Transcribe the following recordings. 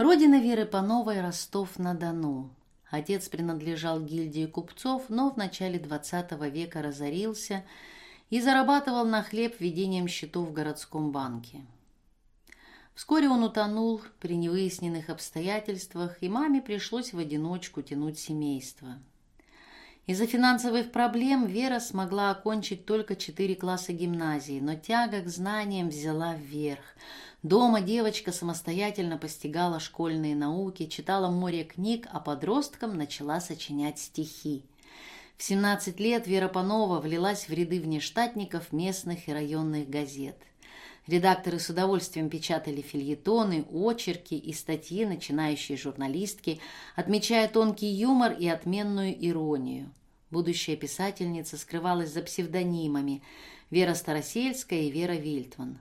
Родина Веры Пановой – Ростов-на-Дону. Отец принадлежал гильдии купцов, но в начале XX века разорился и зарабатывал на хлеб ведением счетов в городском банке. Вскоре он утонул при невыясненных обстоятельствах, и маме пришлось в одиночку тянуть семейство. Из-за финансовых проблем Вера смогла окончить только четыре класса гимназии, но тяга к знаниям взяла вверх. Дома девочка самостоятельно постигала школьные науки, читала море книг, а подростком начала сочинять стихи. В 17 лет Вера Панова влилась в ряды внештатников местных и районных газет. Редакторы с удовольствием печатали фильетоны, очерки и статьи начинающей журналистки, отмечая тонкий юмор и отменную иронию. Будущая писательница скрывалась за псевдонимами Вера Старосельская и Вера Вильтман,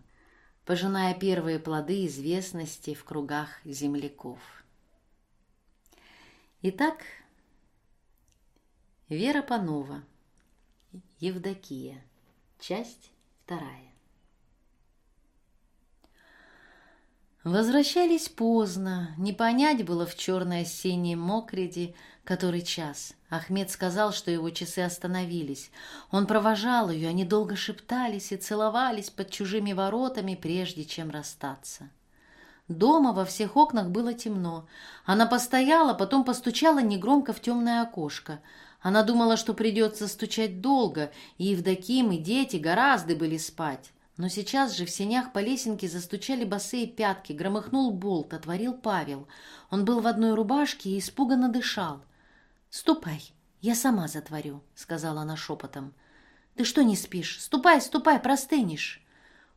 пожиная первые плоды известности в кругах земляков. Итак, Вера Панова, Евдокия, часть вторая. Возвращались поздно, не понять было в черной осенней мокреди, который час. Ахмед сказал, что его часы остановились. Он провожал ее, они долго шептались и целовались под чужими воротами, прежде чем расстаться. Дома во всех окнах было темно. Она постояла, потом постучала негромко в темное окошко. Она думала, что придется стучать долго, и Евдоким, и дети гораздо были спать. Но сейчас же в сенях по лесенке застучали босые пятки, громыхнул болт, отворил Павел. Он был в одной рубашке и испуганно дышал. «Ступай, я сама затворю», — сказала она шепотом. «Ты что не спишь? Ступай, ступай, простынешь».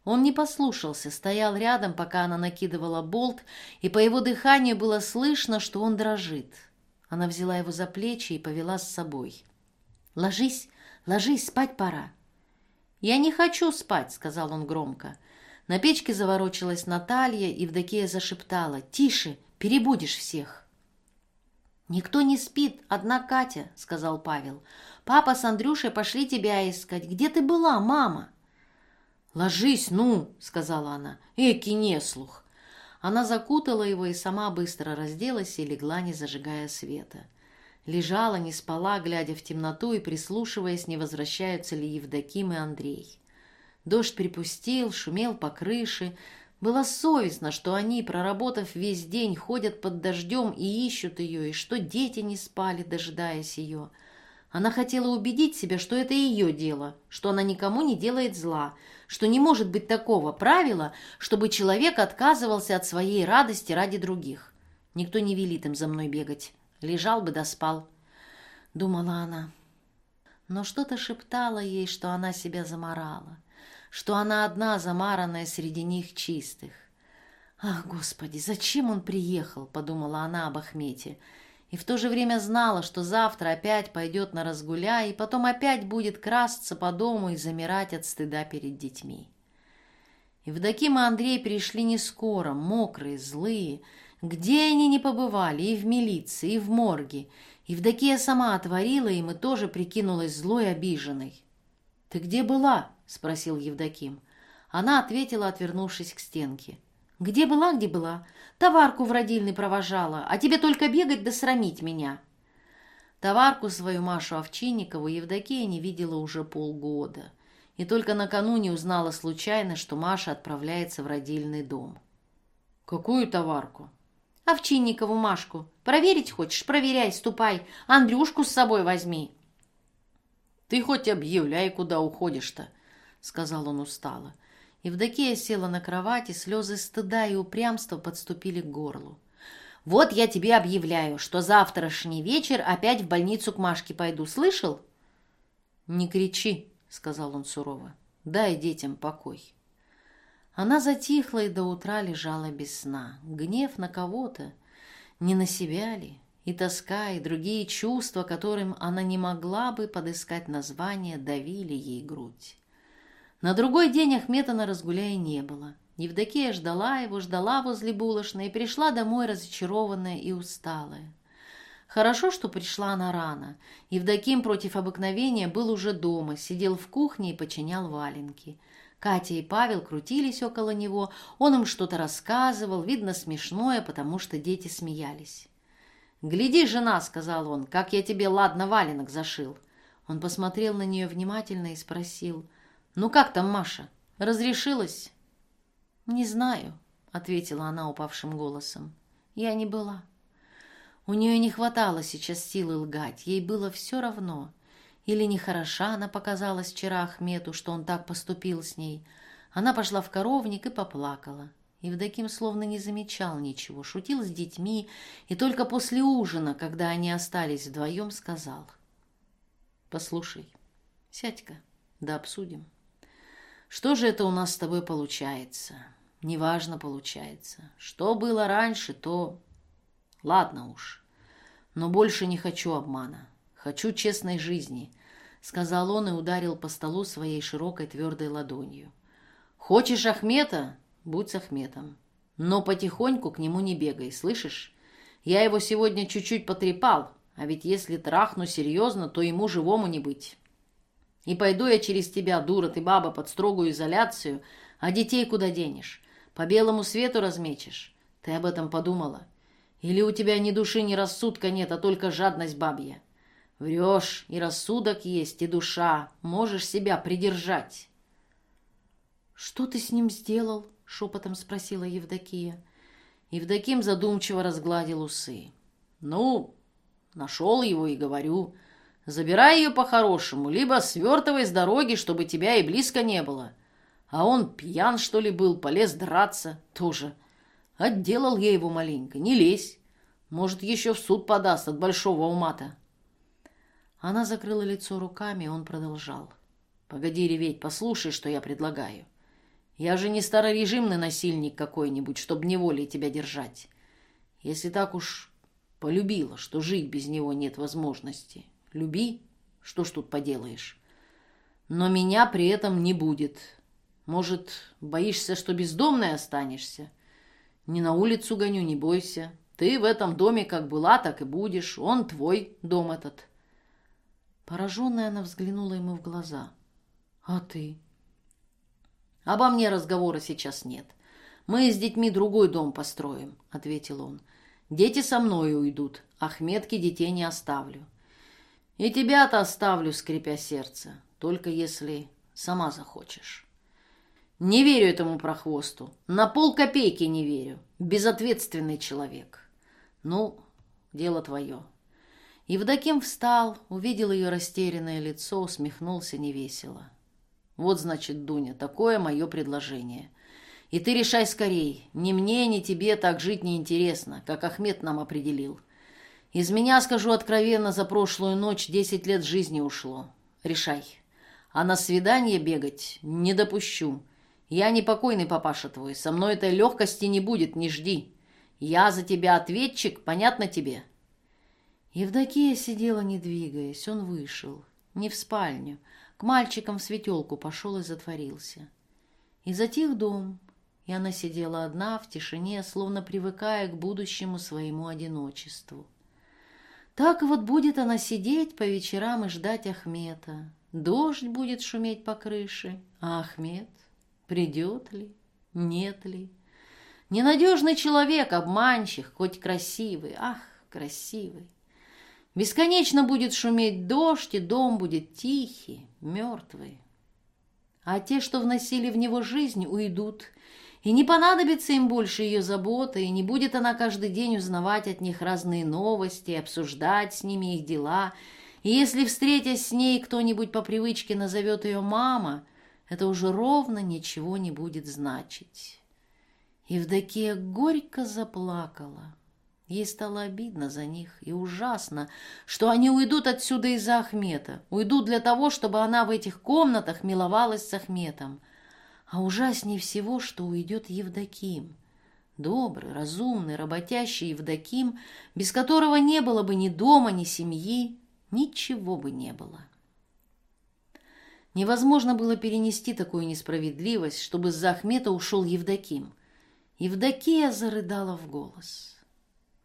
Он не послушался, стоял рядом, пока она накидывала болт, и по его дыханию было слышно, что он дрожит. Она взяла его за плечи и повела с собой. «Ложись, ложись, спать пора». «Я не хочу спать», — сказал он громко. На печке заворочилась Наталья, и Евдокия зашептала. «Тише, перебудешь всех». «Никто не спит, одна Катя», — сказал Павел. «Папа с Андрюшей пошли тебя искать. Где ты была, мама?» «Ложись, ну», — сказала она. «Эки неслух». Она закутала его и сама быстро разделась и легла, не зажигая света. Лежала, не спала, глядя в темноту и прислушиваясь, не возвращаются ли Евдоким и Андрей. Дождь припустил, шумел по крыше. Было совестно, что они, проработав весь день, ходят под дождем и ищут ее, и что дети не спали, дожидаясь ее. Она хотела убедить себя, что это ее дело, что она никому не делает зла, что не может быть такого правила, чтобы человек отказывался от своей радости ради других. Никто не велит им за мной бегать. Лежал бы да спал, думала она. Но что-то шептало ей, что она себя заморала, что она одна замаранная среди них чистых. «Ах, Господи, зачем он приехал?» — подумала она об Ахмете. И в то же время знала, что завтра опять пойдет на разгуля, и потом опять будет красться по дому и замирать от стыда перед детьми. Евдоким и Андрей пришли не скоро, мокрые, злые, где они не побывали, и в милиции, и в морге. Евдокия сама отворила им и тоже прикинулась злой обиженной. «Ты где была?» — спросил Евдоким. Она ответила, отвернувшись к стенке. «Где была, где была? Товарку в родильный провожала, а тебе только бегать да срамить меня». Товарку свою Машу Овчинникову Евдокия не видела уже полгода. И только накануне узнала случайно, что Маша отправляется в родильный дом. «Какую товарку?» Овчинникову Машку. Проверить хочешь? Проверяй, ступай. Андрюшку с собой возьми. Ты хоть объявляй, куда уходишь-то, сказал он устало. Евдокия села на кровати, слезы стыда и упрямства подступили к горлу. «Вот я тебе объявляю, что завтрашний вечер опять в больницу к Машке пойду. Слышал?» «Не кричи», — сказал он сурово. «Дай детям покой». Она затихла и до утра лежала без сна. Гнев на кого-то, не на себя ли? И тоска, и другие чувства, которым она не могла бы подыскать название, давили ей грудь. На другой день Ахмета на разгуляе не было. Евдокия ждала его, ждала возле булочной и пришла домой разочарованная и усталая. Хорошо, что пришла она рано. Евдоким против обыкновения был уже дома, сидел в кухне и починял валенки – Катя и Павел крутились около него, он им что-то рассказывал, видно смешное, потому что дети смеялись. «Гляди, жена», — сказал он, — «как я тебе ладно валенок зашил». Он посмотрел на нее внимательно и спросил, «Ну как там Маша? Разрешилась?» «Не знаю», — ответила она упавшим голосом. «Я не была». У нее не хватало сейчас силы лгать, ей было все равно. Или нехороша она показалась вчера Ахмету, что он так поступил с ней. Она пошла в коровник и поплакала. Евдоким словно не замечал ничего, шутил с детьми, и только после ужина, когда они остались вдвоем, сказал. «Послушай, сядь-ка, да обсудим. Что же это у нас с тобой получается? Неважно получается. Что было раньше, то... Ладно уж. Но больше не хочу обмана. Хочу честной жизни», — сказал он и ударил по столу своей широкой твердой ладонью. «Хочешь Ахмета? Будь с Ахметом. Но потихоньку к нему не бегай, слышишь? Я его сегодня чуть-чуть потрепал, а ведь если трахну серьезно, то ему живому не быть. И пойду я через тебя, дура ты баба, под строгую изоляцию, а детей куда денешь? По белому свету размечешь? Ты об этом подумала? Или у тебя ни души, ни рассудка нет, а только жадность бабья? Врешь, и рассудок есть, и душа. Можешь себя придержать. Что ты с ним сделал? шепотом спросила Евдокия. Евдоким задумчиво разгладил усы. «Ну, нашел его и говорю, забирай ее по-хорошему, либо свертывай с дороги, чтобы тебя и близко не было. А он пьян, что ли, был, полез драться тоже. Отделал я его маленько, не лезь. Может, еще в суд подаст от большого умата». Она закрыла лицо руками, и он продолжал. «Погоди реветь, послушай, что я предлагаю. Я же не старорежимный насильник какой-нибудь, чтобы неволей тебя держать. Если так уж полюбила, что жить без него нет возможности, люби, что ж тут поделаешь. Но меня при этом не будет. Может, боишься, что бездомной останешься? Не на улицу гоню, не бойся. Ты в этом доме как была, так и будешь. Он твой дом этот. Пораженная она взглянула ему в глаза. «А ты?» «Обо мне разговора сейчас нет. Мы с детьми другой дом построим», — ответил он. «Дети со мной уйдут, Ахметки детей не оставлю. И тебя-то оставлю, скрипя сердце, только если сама захочешь». «Не верю этому прохвосту. На пол копейки не верю. Безответственный человек. Ну, дело твое». Евдоким встал, увидел ее растерянное лицо, усмехнулся невесело. Вот, значит, Дуня, такое мое предложение. И ты решай скорей. Ни мне, ни тебе так жить не интересно, как Ахмед нам определил. Из меня, скажу откровенно, за прошлую ночь десять лет жизни ушло. Решай. А на свидание бегать не допущу. Я не покойный папаша твой, со мной этой легкости не будет, не жди. Я за тебя ответчик, понятно тебе?» Евдокия сидела, не двигаясь. Он вышел. Не в спальню, к мальчикам в светелку пошел и затворился. И затих дом, и она сидела одна в тишине, словно привыкая к будущему своему одиночеству. Так вот будет она сидеть по вечерам и ждать Ахмета. Дождь будет шуметь по крыше, а Ахмед придет ли, нет ли? Ненадежный человек, обманщик, хоть красивый, ах, красивый. Бесконечно будет шуметь дождь, и дом будет тихий, мертвый. А те, что вносили в него жизнь, уйдут, и не понадобится им больше ее заботы, и не будет она каждый день узнавать от них разные новости, обсуждать с ними их дела. И если, встретясь с ней, кто-нибудь по привычке назовет ее «мама», это уже ровно ничего не будет значить. Евдокия горько заплакала. Ей стало обидно за них и ужасно, что они уйдут отсюда из-за Ахмета, уйдут для того, чтобы она в этих комнатах миловалась с Ахметом. А ужаснее всего, что уйдет Евдоким. Добрый, разумный, работящий Евдоким, без которого не было бы ни дома, ни семьи, ничего бы не было. Невозможно было перенести такую несправедливость, чтобы с Ахмета ушел Евдоким. Евдокия зарыдала в голос.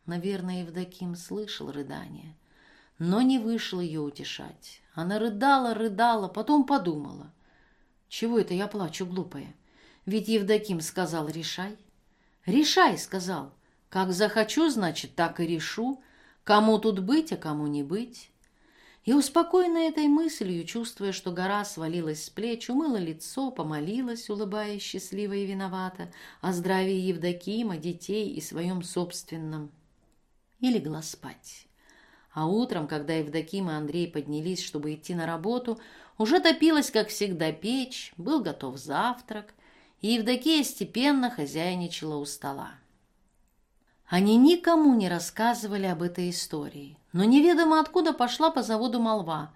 Наверное, Евдоким слышал рыдание, но не вышел ее утешать. Она рыдала, рыдала, потом подумала. Чего это я плачу, глупая? Ведь Евдоким сказал «решай». «Решай», — сказал. «Как захочу, значит, так и решу. Кому тут быть, а кому не быть». И успокоенная этой мыслью, чувствуя, что гора свалилась с плеч, умыла лицо, помолилась, улыбаясь счастливо и виновата, о здравии Евдокима, детей и своем собственном. И легла спать. А утром, когда Евдоким и Андрей поднялись, чтобы идти на работу, уже топилась, как всегда, печь, был готов завтрак, и Евдокия степенно хозяйничала у стола. Они никому не рассказывали об этой истории, но неведомо откуда пошла по заводу молва.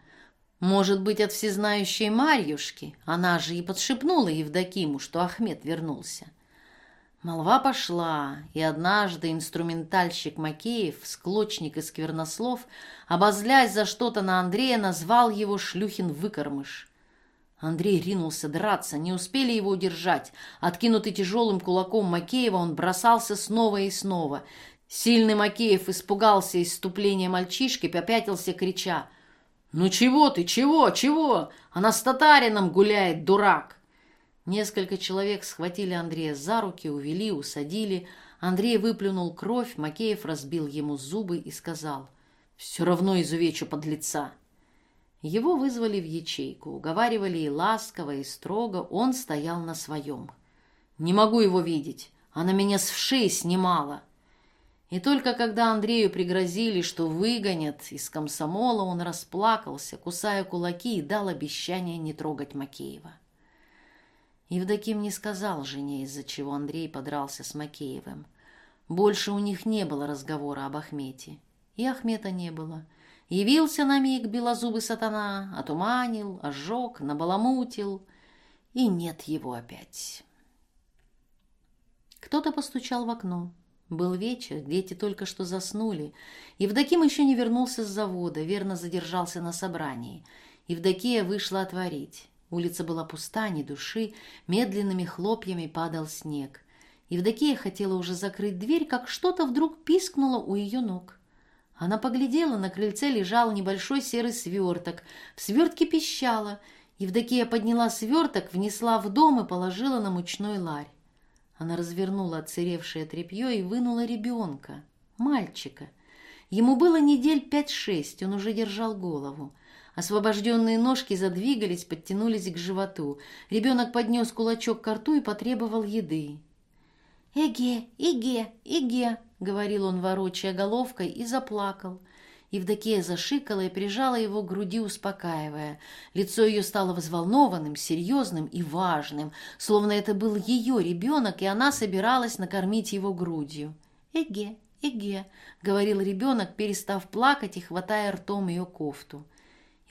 Может быть, от всезнающей Марьюшки, она же и подшепнула Евдокиму, что Ахмед вернулся. Молва пошла, и однажды инструментальщик Макеев, склочник и сквернослов, обозлясь за что-то на Андрея, назвал его шлюхин выкормыш. Андрей ринулся драться, не успели его удержать. Откинутый тяжелым кулаком Макеева, он бросался снова и снова. Сильный Макеев испугался иступления мальчишки, попятился, крича. «Ну чего ты, чего, чего? Она с татарином гуляет, дурак!» Несколько человек схватили Андрея за руки, увели, усадили. Андрей выплюнул кровь, Макеев разбил ему зубы и сказал, «Все равно изувечу подлеца». Его вызвали в ячейку, уговаривали и ласково, и строго, он стоял на своем. «Не могу его видеть, она меня с вшей снимала». И только когда Андрею пригрозили, что выгонят из комсомола, он расплакался, кусая кулаки, и дал обещание не трогать Макеева. Евдоким не сказал жене, из-за чего Андрей подрался с Макеевым. Больше у них не было разговора об Ахмете. И Ахмета не было. Явился на миг белозубый сатана, отуманил, ожег, набаламутил, и нет его опять. Кто-то постучал в окно. Был вечер, дети только что заснули. Евдоким еще не вернулся с завода, верно задержался на собрании. Евдокия вышла отворить. Улица была пуста, ни души, медленными хлопьями падал снег. Евдокия хотела уже закрыть дверь, как что-то вдруг пискнуло у ее ног. Она поглядела, на крыльце лежал небольшой серый сверток. В свертке пищала. Евдокия подняла сверток, внесла в дом и положила на мучной ларь. Она развернула отсыревшее тряпье и вынула ребенка, мальчика. Ему было недель пять-шесть, он уже держал голову. Освобожденные ножки задвигались, подтянулись к животу. Ребенок поднес кулачок к рту и потребовал еды. «Эге, Иге, Иге!» — говорил он, ворочая головкой, и заплакал. Евдокия зашикала и прижала его к груди, успокаивая. Лицо ее стало взволнованным, серьезным и важным, словно это был ее ребенок, и она собиралась накормить его грудью. «Эге, Эге!» — говорил ребенок, перестав плакать и хватая ртом ее кофту.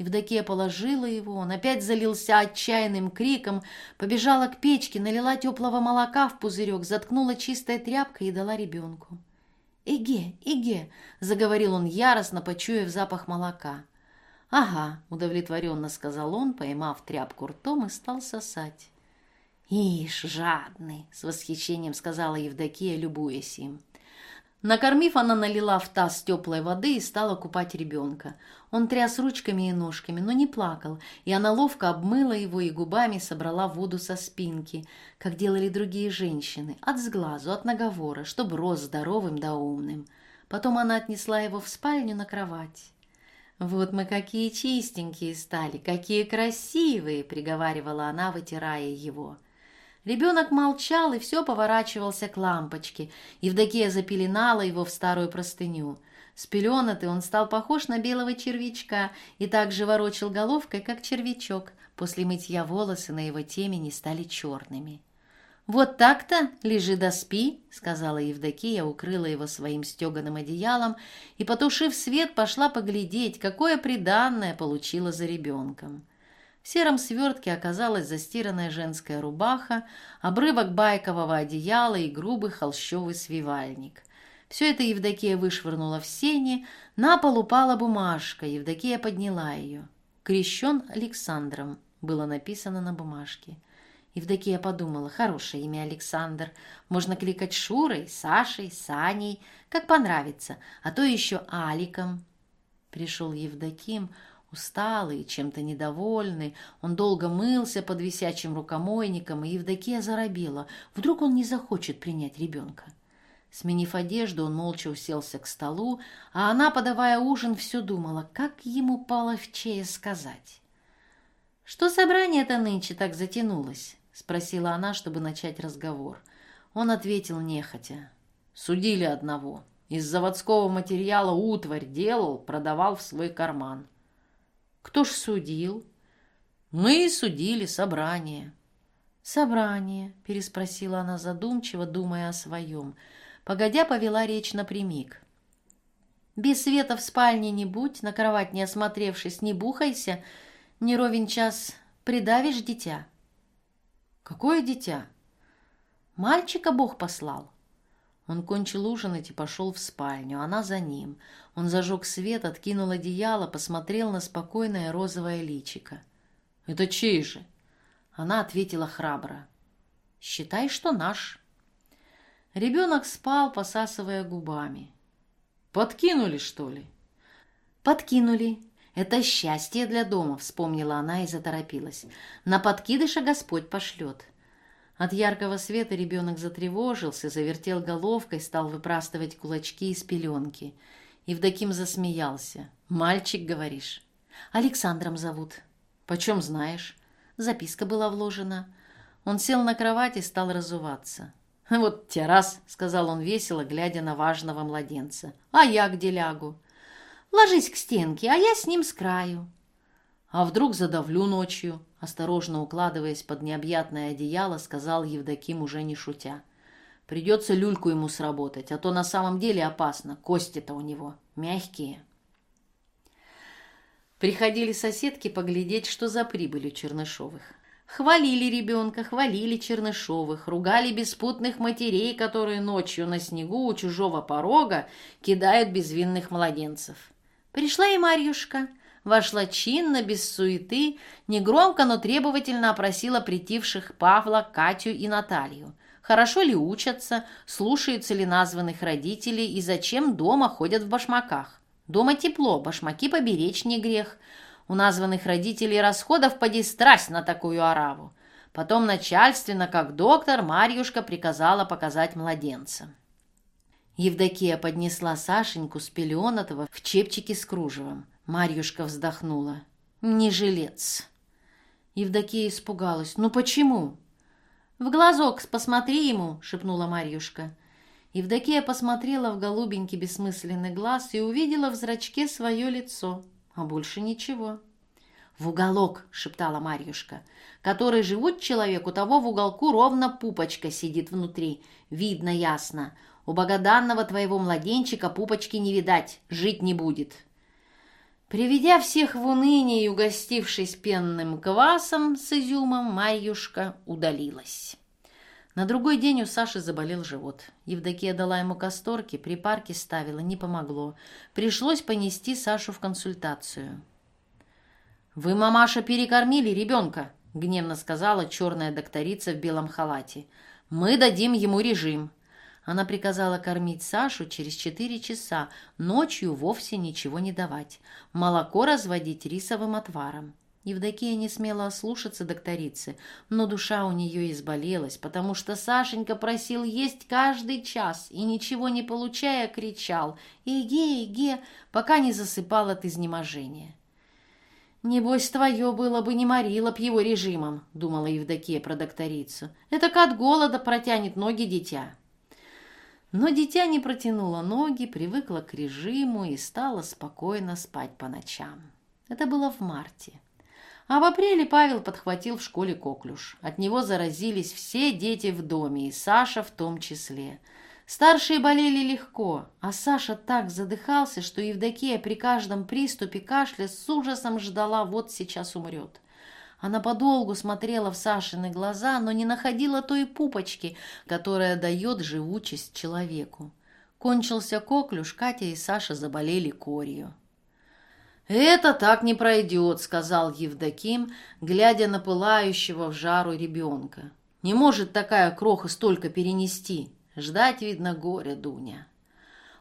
Евдокия положила его, он опять залился отчаянным криком, побежала к печке, налила теплого молока в пузырек, заткнула чистой тряпкой и дала ребенку. «Иге, Иге!» — заговорил он яростно, почуяв запах молока. «Ага», — удовлетворенно сказал он, поймав тряпку ртом и стал сосать. «Ишь, жадный!» — с восхищением сказала Евдокия, любуясь им. Накормив, она налила в таз теплой воды и стала купать ребенка. Он тряс ручками и ножками, но не плакал, и она ловко обмыла его и губами собрала воду со спинки, как делали другие женщины, от сглазу, от наговора, чтобы рос здоровым да умным. Потом она отнесла его в спальню на кровать. «Вот мы какие чистенькие стали, какие красивые!» — приговаривала она, вытирая его. — Ребенок молчал и все поворачивался к лампочке. Евдокия запеленала его в старую простыню. Спеленатый он стал похож на белого червячка и так же ворочил головкой, как червячок. После мытья волосы на его темени стали черными. «Вот так-то, лежи да спи», — сказала Евдокия, укрыла его своим стеганым одеялом и, потушив свет, пошла поглядеть, какое приданное получила за ребенком. В сером свертке оказалась застиранная женская рубаха, обрывок байкового одеяла и грубый холщовый свивальник. Все это Евдокия вышвырнула в сени, на пол упала бумажка, Евдокия подняла ее. «Крещен Александром» было написано на бумажке. Евдокия подумала, хорошее имя Александр. Можно кликать Шурой, Сашей, Саней, как понравится, а то еще Аликом. Пришел Евдоким, Усталый чем-то недовольный, он долго мылся под висячим рукомойником, и Евдокия заробела. Вдруг он не захочет принять ребенка. Сменив одежду, он молча уселся к столу, а она, подавая ужин, все думала, как ему половчее сказать. «Что собрание-то нынче так затянулось?» — спросила она, чтобы начать разговор. Он ответил нехотя. «Судили одного. Из заводского материала утварь делал, продавал в свой карман». «Кто ж судил?» «Мы судили собрание». «Собрание», — переспросила она задумчиво, думая о своем. Погодя, повела речь напрямик. «Без света в спальне не будь, на кровать не осмотревшись, не бухайся, не ровен час придавишь дитя». «Какое дитя?» «Мальчика Бог послал». Он кончил ужинать и пошел в спальню, она за ним. Он зажег свет, откинул одеяло, посмотрел на спокойное розовое личико. «Это чей же?» Она ответила храбро. «Считай, что наш». Ребенок спал, посасывая губами. «Подкинули, что ли?» «Подкинули. Это счастье для дома», — вспомнила она и заторопилась. «На подкидыша Господь пошлет». От яркого света ребенок затревожился, завертел головкой, стал выпрастывать кулачки из пеленки. Евдоким засмеялся. «Мальчик, говоришь?» «Александром зовут». «Почем знаешь?» Записка была вложена. Он сел на кровать и стал разуваться. «Вот те раз», — сказал он весело, глядя на важного младенца. «А я где лягу?» «Ложись к стенке, а я с ним с краю». «А вдруг задавлю ночью?» Осторожно укладываясь под необъятное одеяло, сказал Евдоким, уже не шутя. «Придется люльку ему сработать, а то на самом деле опасно. Кости-то у него мягкие». Приходили соседки поглядеть, что за прибыль у Чернышовых. Хвалили ребенка, хвалили Чернышовых, ругали беспутных матерей, которые ночью на снегу у чужого порога кидают безвинных младенцев. Пришла и Марьюшка, вошла чинно, без суеты, негромко, но требовательно опросила притивших Павла, Катю и Наталью. Хорошо ли учатся, слушаются ли названных родителей и зачем дома ходят в башмаках. Дома тепло, башмаки поберечь не грех – у названных родителей расходов поди страсть на такую ораву. Потом начальственно, как доктор, Марьюшка приказала показать младенца. Евдокия поднесла Сашеньку с пеленатого в чепчике с кружевом. Марьюшка вздохнула. «Не жилец». Евдокия испугалась. «Ну почему?» «В глазок посмотри ему», — шепнула Марьюшка. Евдокия посмотрела в голубенький бессмысленный глаз и увидела в зрачке свое лицо а больше ничего. «В уголок!» — шептала Марьюшка. «Который живут человеку, того в уголку ровно пупочка сидит внутри. Видно ясно. У богоданного твоего младенчика пупочки не видать, жить не будет». Приведя всех в уныние и угостившись пенным квасом с изюмом, Марьюшка удалилась. На другой день у Саши заболел живот. Евдокия дала ему касторки, припарки ставила, не помогло. Пришлось понести Сашу в консультацию. «Вы, мамаша, перекормили ребенка», — гневно сказала черная докторица в белом халате. «Мы дадим ему режим». Она приказала кормить Сашу через четыре часа, ночью вовсе ничего не давать. Молоко разводить рисовым отваром. Евдокия не смела ослушаться докторицы, но душа у нее изболелась, потому что Сашенька просил есть каждый час и, ничего не получая, кричал «Эге, эге!», пока не засыпал от изнеможения. «Небось, твое было бы не морило б его режимом», — думала Евдокия про докторицу. «Это от голода протянет ноги дитя». Но дитя не протянуло ноги, привыкла к режиму и стала спокойно спать по ночам. Это было в марте. А в апреле Павел подхватил в школе коклюш. От него заразились все дети в доме, и Саша в том числе. Старшие болели легко, а Саша так задыхался, что Евдокия при каждом приступе кашля с ужасом ждала, вот сейчас умрет. Она подолгу смотрела в Сашины глаза, но не находила той пупочки, которая дает живучесть человеку. Кончился коклюш, Катя и Саша заболели корью. «Это так не пройдет», — сказал Евдоким, глядя на пылающего в жару ребенка. «Не может такая кроха столько перенести. Ждать, видно, горя, Дуня».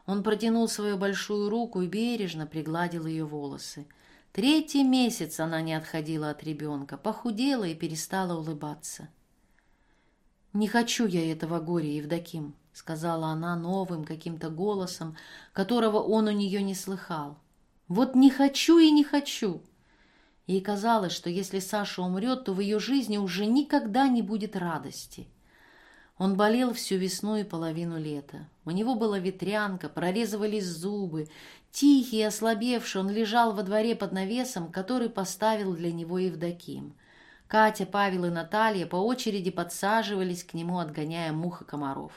Он протянул свою большую руку и бережно пригладил ее волосы. Третий месяц она не отходила от ребенка, похудела и перестала улыбаться. «Не хочу я этого горя, Евдоким», — сказала она новым каким-то голосом, которого он у нее не слыхал. «Вот не хочу и не хочу». Ей казалось, что если Саша умрет, то в ее жизни уже никогда не будет радости. Он болел всю весну и половину лета. У него была ветрянка, прорезывались зубы. Тихий и ослабевший, он лежал во дворе под навесом, который поставил для него Евдоким. Катя, Павел и Наталья по очереди подсаживались к нему, отгоняя мух и комаров.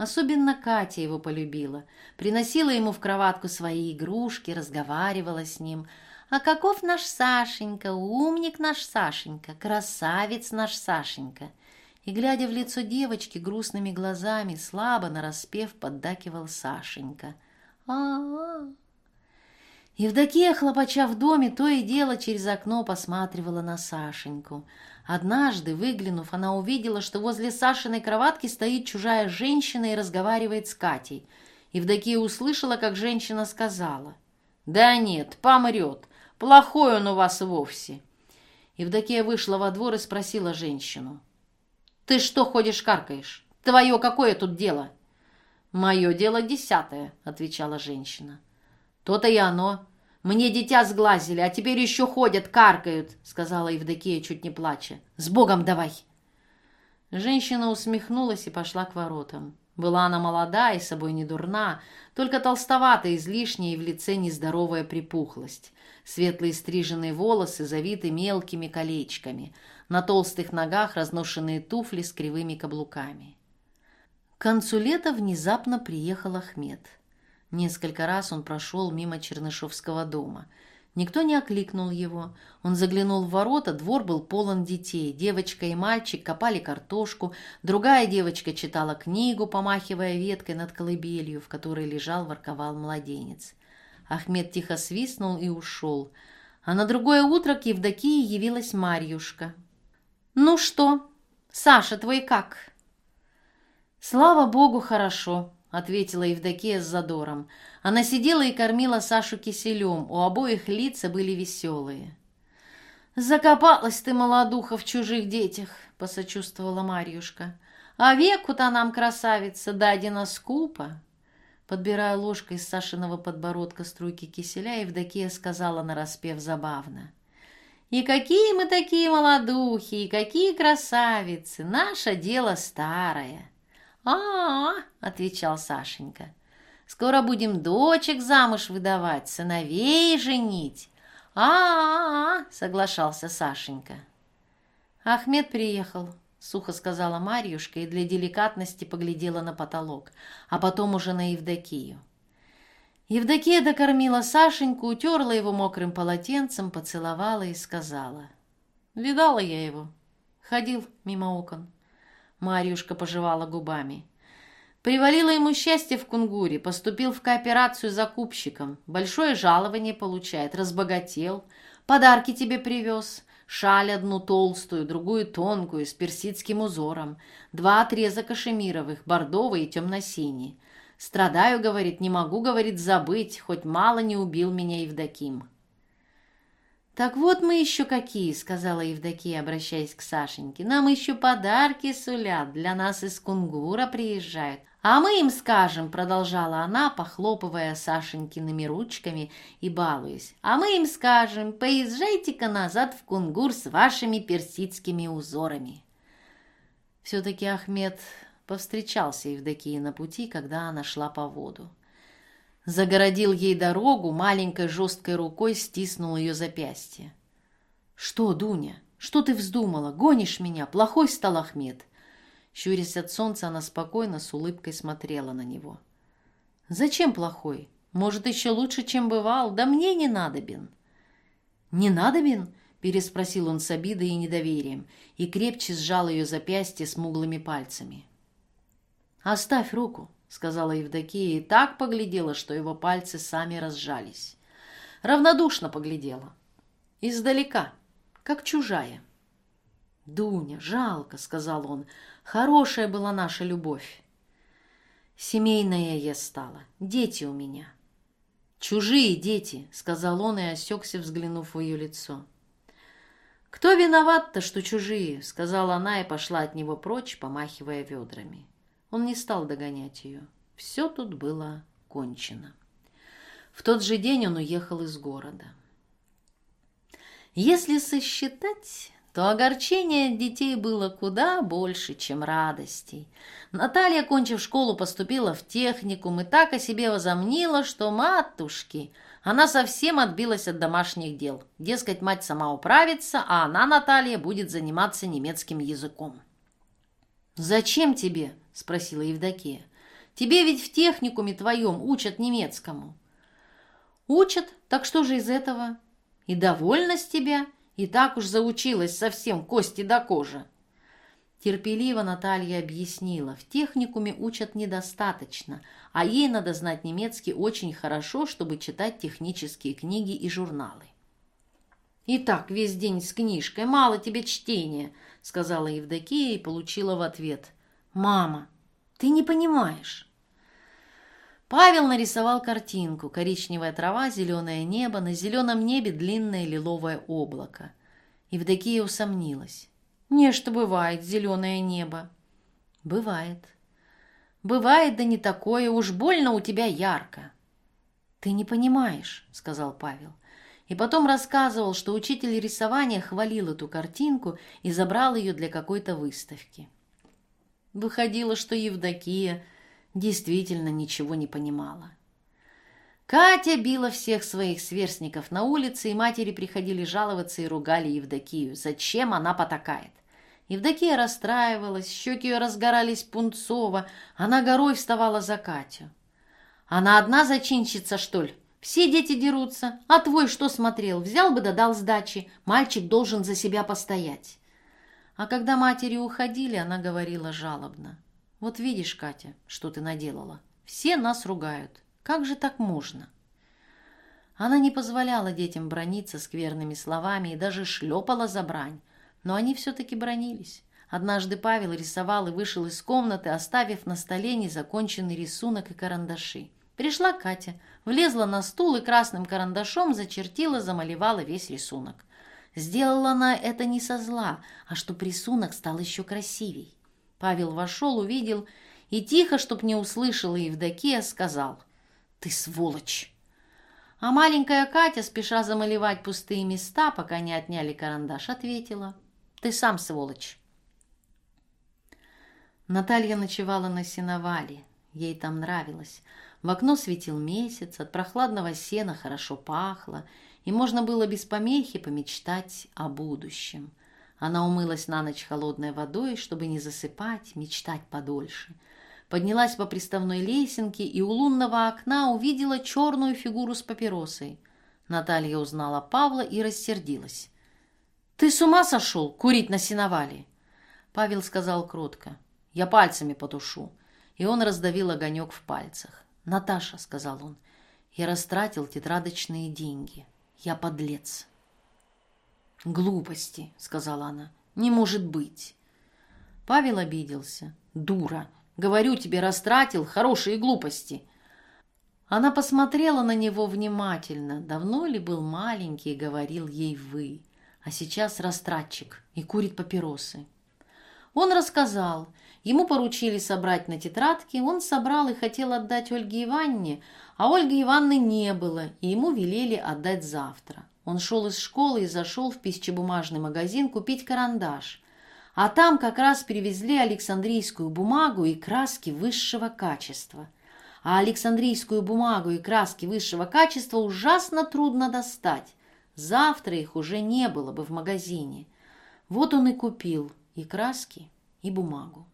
Особенно Катя его полюбила. Приносила ему в кроватку свои игрушки, разговаривала с ним. «А каков наш Сашенька, умник наш Сашенька, красавец наш Сашенька!» и, глядя в лицо девочки грустными глазами, слабо нараспев поддакивал Сашенька. а а, Евдокия, хлопача в доме, то и дело через окно посматривала на Сашеньку. Однажды, выглянув, она увидела, что возле Сашиной кроватки стоит чужая женщина и разговаривает с Катей. Евдокия услышала, как женщина сказала. «Да нет, помрет. Плохой он у вас вовсе». Евдокия вышла во двор и спросила женщину. «Ты что ходишь каркаешь? Твое какое тут дело?» «Мое дело десятое», — отвечала женщина. «То-то и оно. Мне дитя сглазили, а теперь еще ходят, каркают», — сказала Евдокия, чуть не плача. «С Богом давай!» Женщина усмехнулась и пошла к воротам. Была она молода и собой не дурна, только толстовата излишняя и в лице нездоровая припухлость. Светлые стриженные волосы завиты мелкими колечками — на толстых ногах разношенные туфли с кривыми каблуками. К концу лета внезапно приехал Ахмед. Несколько раз он прошел мимо Чернышовского дома. Никто не окликнул его. Он заглянул в ворота, двор был полон детей. Девочка и мальчик копали картошку, другая девочка читала книгу, помахивая веткой над колыбелью, в которой лежал ворковал младенец. Ахмед тихо свистнул и ушел. А на другое утро к Евдокии явилась Марьюшка. «Ну что, Саша твой как?» «Слава богу, хорошо», — ответила Евдокия с задором. Она сидела и кормила Сашу киселем, у обоих лица были веселые. «Закопалась ты, молодуха, в чужих детях», — посочувствовала Марьюшка. «А веку-то нам, красавица, дадена скупа». Подбирая ложкой из Сашиного подбородка струйки киселя, Евдокия сказала нараспев забавно. И какие мы такие молодухи, и какие красавицы! Наше дело старое!» «А-а-а!» — отвечал Сашенька. «Скоро будем дочек замуж выдавать, сыновей женить!» «А-а-а!» — соглашался Сашенька. Ахмед приехал, — сухо сказала Марьюшка и для деликатности поглядела на потолок, а потом уже на Евдокию. Евдокия докормила Сашеньку, утерла его мокрым полотенцем, поцеловала и сказала. «Видала я его. Ходил мимо окон». Марьюшка пожевала губами. Привалило ему счастье в Кунгуре, поступил в кооперацию закупщиком, большое жалование получает, разбогател, подарки тебе привез, шаль одну толстую, другую тонкую, с персидским узором, два отреза кашемировых, бордовый и темно-синий. Страдаю, говорит, не могу, говорит, забыть, хоть мало не убил меня Евдоким. «Так вот мы еще какие», — сказала Евдокия, обращаясь к Сашеньке. «Нам еще подарки сулят, для нас из Кунгура приезжают. А мы им скажем», — продолжала она, похлопывая Сашенькиными ручками и балуясь. «А мы им скажем, поезжайте-ка назад в Кунгур с вашими персидскими узорами». Все-таки Ахмед Повстречался Евдокии на пути, когда она шла по воду. Загородил ей дорогу, маленькой жесткой рукой стиснул ее запястье. «Что, Дуня, что ты вздумала? Гонишь меня? Плохой стал Ахмед!» Щурясь от солнца, она спокойно, с улыбкой смотрела на него. «Зачем плохой? Может, еще лучше, чем бывал? Да мне не надобен!» «Не надобен?» — переспросил он с обидой и недоверием и крепче сжал ее запястье смуглыми пальцами. «Оставь руку», — сказала Евдокия и так поглядела, что его пальцы сами разжались. Равнодушно поглядела. Издалека, как чужая. «Дуня, жалко», — сказал он, — «хорошая была наша любовь». «Семейная я стала, дети у меня». «Чужие дети», — сказал он и осекся, взглянув в ее лицо. «Кто виноват-то, что чужие?» — сказала она и пошла от него прочь, помахивая ведрами. Он не стал догонять ее. Все тут было кончено. В тот же день он уехал из города. Если сосчитать, то огорчения детей было куда больше, чем радостей. Наталья, кончив школу, поступила в техникум и так о себе возомнила, что матушки, она совсем отбилась от домашних дел. Дескать, мать сама управится, а она, Наталья, будет заниматься немецким языком. «Зачем тебе?» – спросила Евдокия. «Тебе ведь в техникуме твоем учат немецкому». «Учат? Так что же из этого?» «И довольна с тебя?» И так уж заучилась совсем кости до кожи. Терпеливо Наталья объяснила, в техникуме учат недостаточно, а ей надо знать немецкий очень хорошо, чтобы читать технические книги и журналы. «И так весь день с книжкой, мало тебе чтения», — сказала Евдокия и получила в ответ. «Мама, ты не понимаешь». Павел нарисовал картинку. Коричневая трава, зеленое небо, на зеленом небе длинное лиловое облако. Евдокия усомнилась. «Не, что бывает зеленое небо». «Бывает». «Бывает, да не такое, уж больно у тебя ярко». «Ты не понимаешь», — сказал Павел. И потом рассказывал, что учитель рисования хвалил эту картинку и забрал ее для какой-то выставки. Выходило, что Евдокия действительно ничего не понимала. Катя била всех своих сверстников на улице, и матери приходили жаловаться и ругали Евдокию. Зачем она потакает? Евдокия расстраивалась, щеки ее разгорались пунцово, она горой вставала за Катю. Она одна зачинщица, что ли? Все дети дерутся. А твой что смотрел? Взял бы да дал сдачи. Мальчик должен за себя постоять. А когда матери уходили, она говорила жалобно. Вот видишь, Катя, что ты наделала. Все нас ругают. Как же так можно? Она не позволяла детям брониться скверными словами и даже шлепала за брань. Но они все-таки бронились. Однажды Павел рисовал и вышел из комнаты, оставив на столе незаконченный рисунок и карандаши. Пришла Катя, влезла на стул и красным карандашом зачертила, замалевала весь рисунок. Сделала она это не со зла, а чтоб рисунок стал еще красивей. Павел вошел, увидел и тихо, чтоб не услышала Евдокия, сказал «Ты сволочь!» А маленькая Катя, спеша замалевать пустые места, пока не отняли карандаш, ответила «Ты сам сволочь!» Наталья ночевала на сеновале. Ей там нравилось. В окно светил месяц, от прохладного сена хорошо пахло, и можно было без помехи помечтать о будущем. Она умылась на ночь холодной водой, чтобы не засыпать, мечтать подольше. Поднялась по приставной лесенке и у лунного окна увидела черную фигуру с папиросой. Наталья узнала Павла и рассердилась. «Ты с ума сошел курить на сеновале?» Павел сказал кротко. «Я пальцами потушу». И он раздавил огонек в пальцах. «Наташа», — сказал он, — «я растратил тетрадочные деньги. Я подлец». «Глупости», — сказала она. «Не может быть». Павел обиделся. «Дура! Говорю тебе, растратил хорошие глупости». Она посмотрела на него внимательно. Давно ли был маленький и говорил ей «вы», а сейчас растратчик и курит папиросы. Он рассказал. Ему поручили собрать на тетрадки, он собрал и хотел отдать Ольге Ивановне, а Ольги Ивановны не было, и ему велели отдать завтра. Он шел из школы и зашел в пищебумажный магазин купить карандаш. А там как раз привезли Александрийскую бумагу и краски высшего качества. А Александрийскую бумагу и краски высшего качества ужасно трудно достать. Завтра их уже не было бы в магазине. Вот он и купил и краски, и бумагу.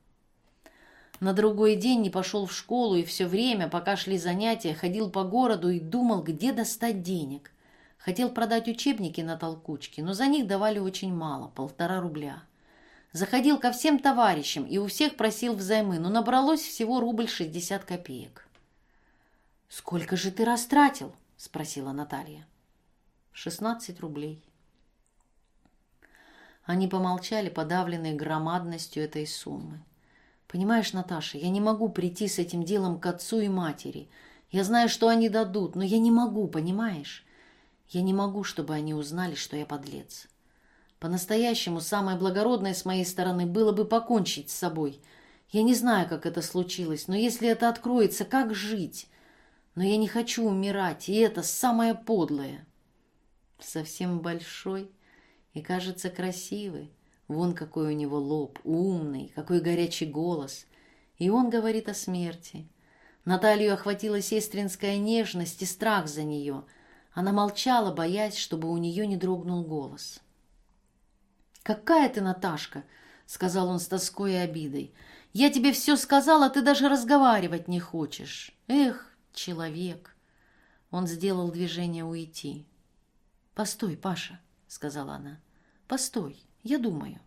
На другой день не пошел в школу и все время, пока шли занятия, ходил по городу и думал, где достать денег. Хотел продать учебники на толкучке, но за них давали очень мало, полтора рубля. Заходил ко всем товарищам и у всех просил взаймы, но набралось всего рубль шестьдесят копеек. «Сколько же ты растратил?» – спросила Наталья. «Шестнадцать рублей». Они помолчали, подавленные громадностью этой суммы. «Понимаешь, Наташа, я не могу прийти с этим делом к отцу и матери. Я знаю, что они дадут, но я не могу, понимаешь? Я не могу, чтобы они узнали, что я подлец. По-настоящему самое благородное с моей стороны было бы покончить с собой. Я не знаю, как это случилось, но если это откроется, как жить? Но я не хочу умирать, и это самое подлое. Совсем большой и, кажется, красивый. Вон какой у него лоб, умный, какой горячий голос. И он говорит о смерти. Наталью охватила сестринская нежность и страх за нее. Она молчала, боясь, чтобы у нее не дрогнул голос. «Какая ты, Наташка!» — сказал он с тоской и обидой. «Я тебе все сказал, а ты даже разговаривать не хочешь. Эх, человек!» Он сделал движение уйти. «Постой, Паша», — сказала она. «Постой, я думаю».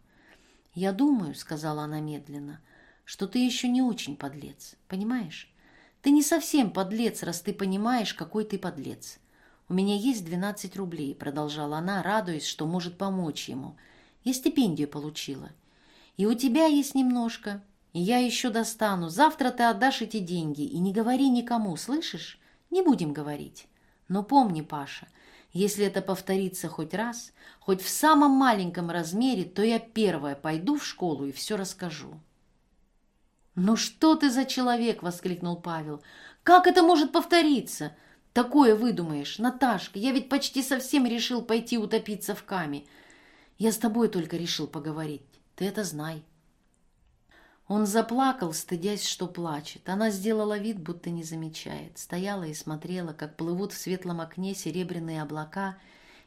«Я думаю», — сказала она медленно, — «что ты еще не очень подлец, понимаешь? Ты не совсем подлец, раз ты понимаешь, какой ты подлец. У меня есть двенадцать рублей», — продолжала она, радуясь, что может помочь ему — я стипендию получила. И у тебя есть немножко. И я еще достану. Завтра ты отдашь эти деньги. И не говори никому, слышишь? Не будем говорить. Но помни, Паша, если это повторится хоть раз, хоть в самом маленьком размере, то я первая пойду в школу и все расскажу. «Ну что ты за человек?» — воскликнул Павел. «Как это может повториться?» «Такое выдумаешь, Наташка, я ведь почти совсем решил пойти утопиться в каме. Я с тобой только решил поговорить. Ты это знай. Он заплакал, стыдясь, что плачет. Она сделала вид, будто не замечает. Стояла и смотрела, как плывут в светлом окне серебряные облака,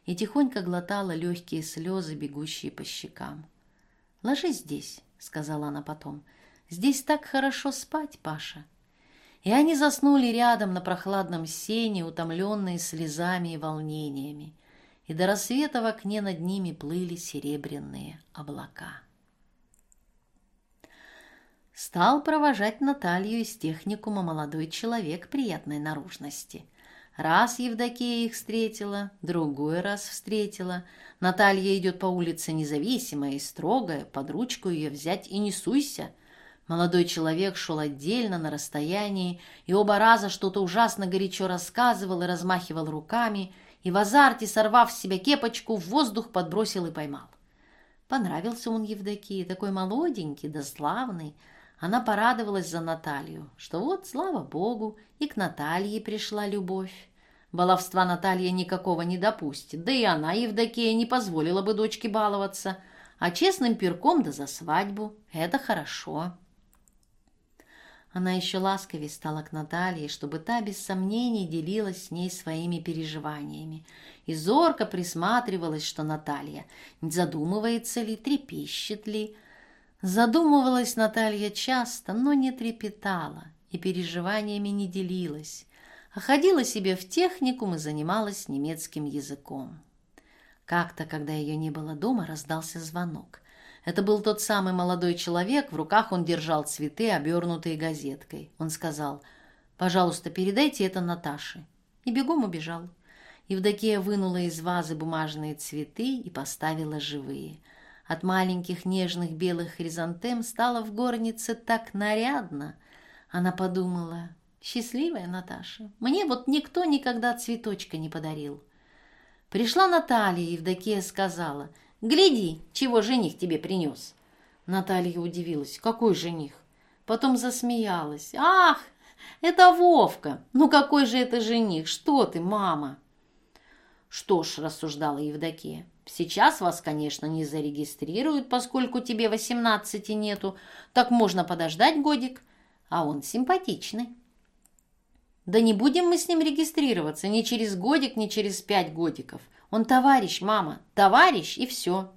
и тихонько глотала легкие слезы, бегущие по щекам. «Ложись здесь», — сказала она потом. «Здесь так хорошо спать, Паша». И они заснули рядом на прохладном сене, утомленные слезами и волнениями и до рассвета в окне над ними плыли серебряные облака. Стал провожать Наталью из техникума молодой человек приятной наружности. Раз Евдокия их встретила, другой раз встретила. Наталья идет по улице независимая и строгая, под ручку ее взять и не суйся. Молодой человек шел отдельно, на расстоянии, и оба раза что-то ужасно горячо рассказывал и размахивал руками, и в азарте, сорвав с себя кепочку, в воздух подбросил и поймал. Понравился он Евдокии, такой молоденький да славный. Она порадовалась за Наталью, что вот, слава богу, и к Наталье пришла любовь. Баловства Наталья никакого не допустит, да и она, Евдокия, не позволила бы дочке баловаться, а честным перком да за свадьбу — это хорошо. Она еще ласковее стала к Наталье, чтобы та без сомнений делилась с ней своими переживаниями. И зорко присматривалась, что Наталья не задумывается ли, трепещет ли. Задумывалась Наталья часто, но не трепетала и переживаниями не делилась, а ходила себе в техникум и занималась немецким языком. Как-то, когда ее не было дома, раздался звонок. Это был тот самый молодой человек, в руках он держал цветы, обернутые газеткой. Он сказал, «Пожалуйста, передайте это Наташе». И бегом убежал. Евдокия вынула из вазы бумажные цветы и поставила живые. От маленьких нежных белых хризантем стало в горнице так нарядно. Она подумала, «Счастливая Наташа, мне вот никто никогда цветочка не подарил». Пришла Наталья, и Евдокия сказала, Гляди, чего жених тебе принес. Наталья удивилась. Какой жених? Потом засмеялась. Ах, это Вовка. Ну какой же это жених? Что ты, мама? Что ж, рассуждала Евдокия, сейчас вас, конечно, не зарегистрируют, поскольку тебе восемнадцати нету. Так можно подождать годик. А он симпатичный. Да не будем мы с ним регистрироваться ни через годик, ни через пять годиков. Он товарищ, мама, товарищ, и все.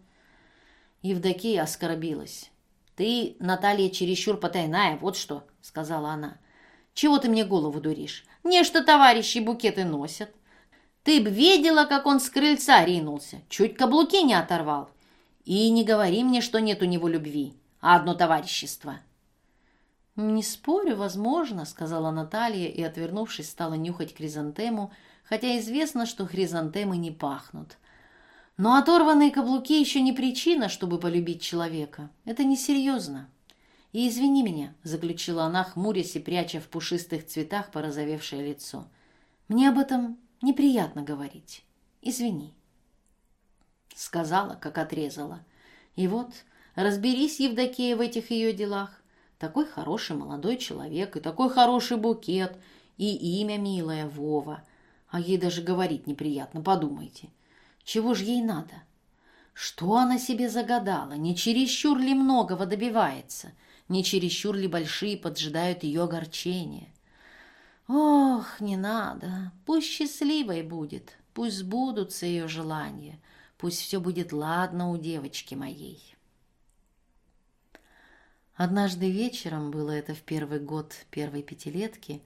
Евдокия оскорбилась. «Ты, Наталья, чересчур потайная, вот что», — сказала она. «Чего ты мне голову дуришь? Мне что товарищи букеты носят. Ты б видела, как он с крыльца ринулся, чуть каблуки не оторвал. И не говори мне, что нет у него любви, а одно товарищество». «Не спорю, возможно», — сказала Наталья и, отвернувшись, стала нюхать кризантему, хотя известно, что хризантемы не пахнут. Но оторванные каблуки еще не причина, чтобы полюбить человека. Это несерьезно. И извини меня», — заключила она, хмурясь и пряча в пушистых цветах порозовевшее лицо. «Мне об этом неприятно говорить. Извини». Сказала, как отрезала. И вот, разберись, Евдокия, в этих ее делах. Такой хороший молодой человек, и такой хороший букет, и имя милое Вова. А ей даже говорить неприятно, подумайте. Чего ж ей надо? Что она себе загадала? Не чересчур ли многого добивается? Не чересчур ли большие поджидают ее огорчения? Ох, не надо. Пусть счастливой будет. Пусть сбудутся ее желания. Пусть все будет ладно у девочки моей. Однажды вечером, было это в первый год первой пятилетки,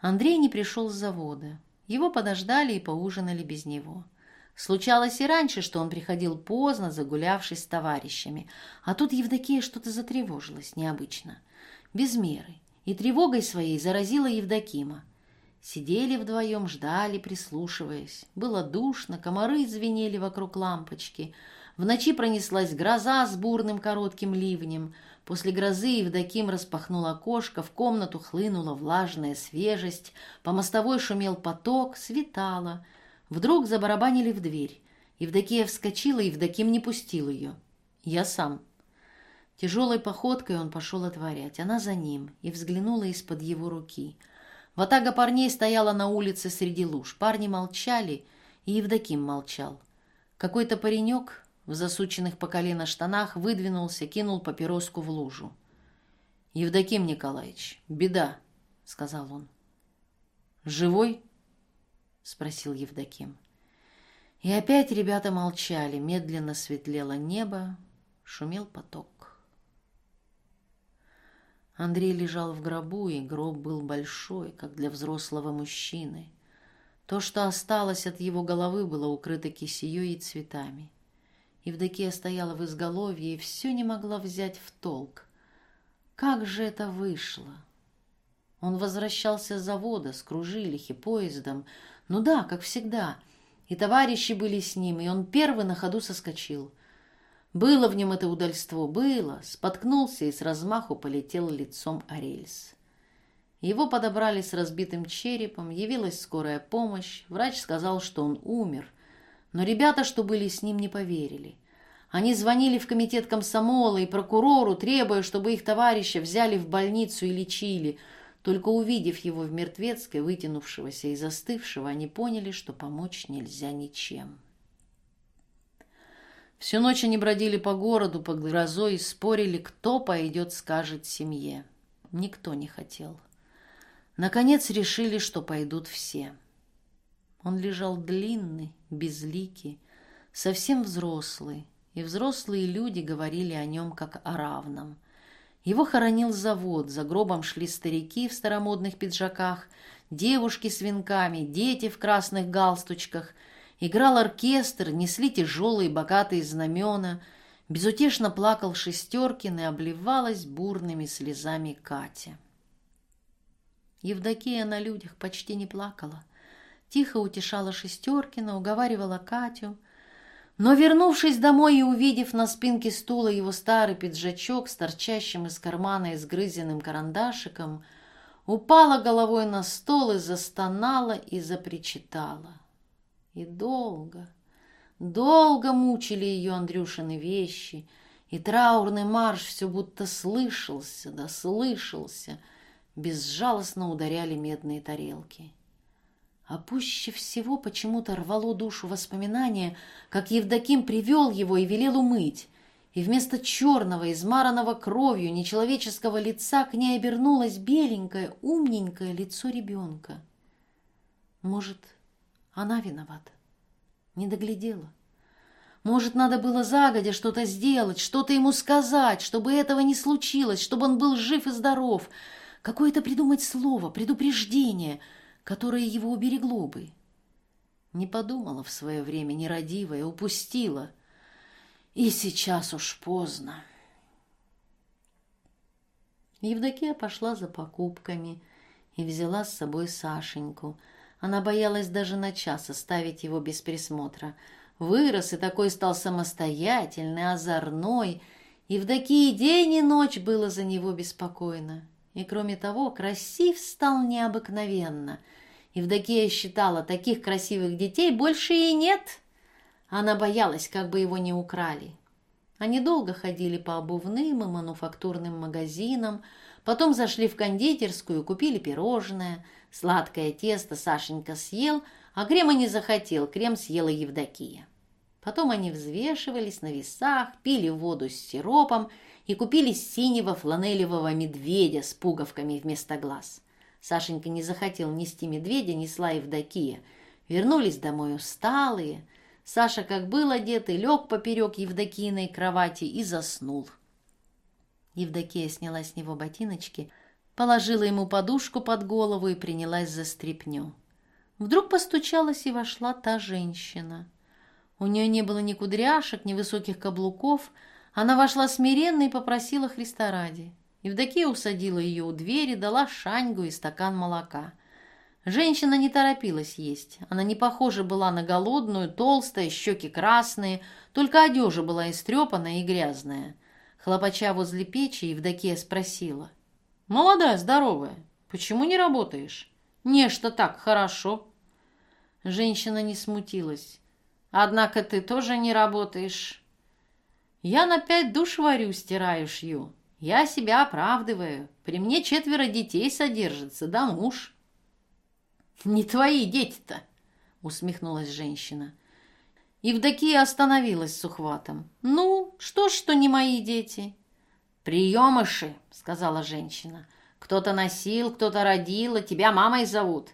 Андрей не пришел с завода. Его подождали и поужинали без него. Случалось и раньше, что он приходил поздно, загулявшись с товарищами, а тут Евдокия что-то затревожилась необычно, без меры, и тревогой своей заразила Евдокима. Сидели вдвоем, ждали, прислушиваясь. Было душно, комары звенели вокруг лампочки. В ночи пронеслась гроза с бурным коротким ливнем — После грозы Евдоким распахнул окошко, в комнату хлынула влажная свежесть, по мостовой шумел поток, светало. Вдруг забарабанили в дверь. Евдокия вскочила, Евдоким не пустил ее. «Я сам». Тяжелой походкой он пошел отворять. Она за ним и взглянула из-под его руки. Ватага парней стояла на улице среди луж. Парни молчали, и Евдоким молчал. Какой-то паренек, в засученных по колено штанах выдвинулся, кинул папироску в лужу. «Евдоким Николаевич, беда», — сказал он. «Живой?» — спросил Евдоким. И опять ребята молчали, медленно светлело небо, шумел поток. Андрей лежал в гробу, и гроб был большой, как для взрослого мужчины. То, что осталось от его головы, было укрыто кисеей и цветами. Евдокия стояла в изголовье и все не могла взять в толк. Как же это вышло? Он возвращался с завода, с кружилихи, поездом. Ну да, как всегда. И товарищи были с ним, и он первый на ходу соскочил. Было в нем это удальство, было. Споткнулся и с размаху полетел лицом о. Его подобрали с разбитым черепом, явилась скорая помощь. Врач сказал, что он умер. Но ребята, что были с ним, не поверили. Они звонили в комитет комсомола и прокурору, требуя, чтобы их товарища взяли в больницу и лечили. Только увидев его в мертвецкой, вытянувшегося и застывшего, они поняли, что помочь нельзя ничем. Всю ночь они бродили по городу под грозой и спорили, кто пойдет, скажет семье. Никто не хотел. Наконец решили, что пойдут все. Он лежал длинный, безликий, совсем взрослый, и взрослые люди говорили о нем как о равном. Его хоронил завод, за гробом шли старики в старомодных пиджаках, девушки с венками, дети в красных галстучках. Играл оркестр, несли тяжелые богатые знамена. Безутешно плакал Шестеркин и обливалась бурными слезами Катя. Евдокия на людях почти не плакала — тихо утешала Шестеркина, уговаривала Катю. Но, вернувшись домой и увидев на спинке стула его старый пиджачок с торчащим из кармана изгрызенным карандашиком, упала головой на стол и застонала и запричитала. И долго, долго мучили ее Андрюшины вещи, и траурный марш все будто слышался, да слышался, безжалостно ударяли медные тарелки. А пуще всего почему-то рвало душу воспоминания, как Евдоким привел его и велел умыть, и вместо черного, измаранного кровью нечеловеческого лица к ней обернулось беленькое, умненькое лицо ребенка. Может, она виновата? Не доглядела. Может, надо было загодя что-то сделать, что-то ему сказать, чтобы этого не случилось, чтобы он был жив и здоров. Какое-то придумать слово, предупреждение — которое его уберегло бы. Не подумала в свое время нерадивая, упустила. И сейчас уж поздно. Евдокия пошла за покупками и взяла с собой Сашеньку. Она боялась даже на час оставить его без присмотра. Вырос и такой стал самостоятельный, озорной, Евдокии день и ночь было за него беспокойно. И кроме того, красив стал необыкновенно. Евдокия считала, таких красивых детей больше и нет. Она боялась, как бы его не украли. Они долго ходили по обувным и мануфактурным магазинам, потом зашли в кондитерскую, купили пирожное. Сладкое тесто Сашенька съел, а крема не захотел, крем съела Евдокия. Потом они взвешивались на весах, пили воду с сиропом и купили синего фланелевого медведя с пуговками вместо глаз. Сашенька не захотел нести медведя, несла Евдокия. Вернулись домой усталые. Саша, как был одет, и лег поперек Евдокииной кровати и заснул. Евдокия сняла с него ботиночки, положила ему подушку под голову и принялась за стряпню. Вдруг постучалась и вошла та женщина. У нее не было ни кудряшек, ни высоких каблуков. Она вошла смиренно и попросила Христа ради. Евдокия усадила ее у двери, дала шаньгу и стакан молока. Женщина не торопилась есть. Она не похожа была на голодную, толстая, щеки красные, только одежа была истрепанная и грязная. Хлопача возле печи, Евдокия спросила. «Молодая, здоровая, почему не работаешь? Нечто так хорошо». Женщина не смутилась. Однако ты тоже не работаешь. Я на пять душ варю, стираю, шью. Я себя оправдываю. При мне четверо детей содержится, да муж. Не твои дети-то, усмехнулась женщина. Евдокия остановилась с ухватом. «Ну, что ж, что не мои дети?» «Приемыши», — сказала женщина. «Кто-то носил, кто-то родил, а тебя мамой зовут».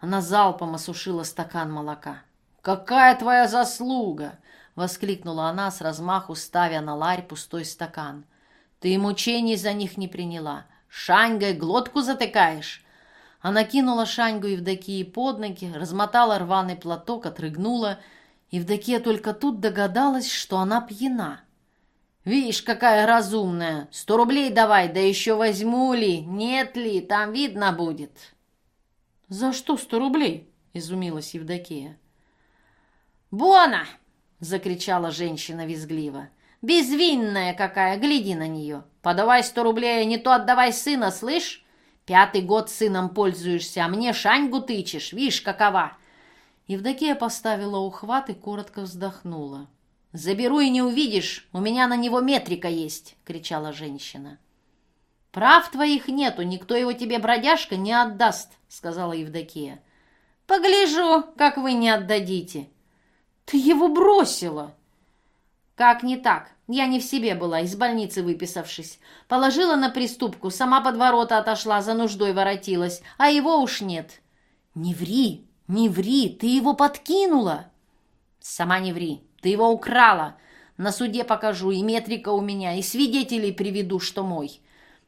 Она залпом осушила стакан молока. «Какая твоя заслуга!» — воскликнула она с размаху, ставя на ларь пустой стакан. «Ты мучений за них не приняла. Шаньгой глотку затыкаешь!» Она кинула Шаньгу Евдокии под ноги, размотала рваный платок, отрыгнула. Евдокия только тут догадалась, что она пьяна. «Видишь, какая разумная! Сто рублей давай, да еще возьму ли, нет ли, там видно будет!» «За что сто рублей?» — изумилась Евдокия. «Бона!» — закричала женщина визгливо. «Безвинная какая, гляди на нее! Подавай сто рублей, а не то отдавай сына, слышь? Пятый год сыном пользуешься, а мне шаньгу тычешь, видишь, какова!» Евдокия поставила ухват и коротко вздохнула. «Заберу и не увидишь, у меня на него метрика есть!» — кричала женщина. «Прав твоих нету, никто его тебе, бродяжка, не отдаст», — сказала Евдокия. «Погляжу, как вы не отдадите», «Ты его бросила!» «Как не так? Я не в себе была, из больницы выписавшись. Положила на приступку, сама под ворота отошла, за нуждой воротилась, а его уж нет». «Не ври, не ври, ты его подкинула!» «Сама не ври, ты его украла. На суде покажу, и метрика у меня, и свидетелей приведу, что мой.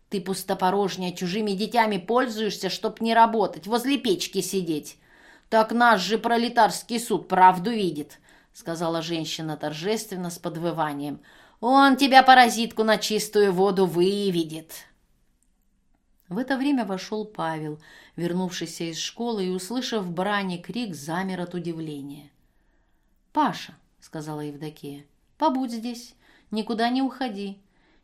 Ты пустопорожняя чужими детьми пользуешься, чтоб не работать, возле печки сидеть. Так наш же пролетарский суд правду видит. — сказала женщина торжественно с подвыванием. «Он тебя, паразитку, на чистую воду выведет!» В это время вошел Павел, вернувшийся из школы и, услышав брани крик, замер от удивления. «Паша», — сказала Евдокия, — «побудь здесь, никуда не уходи».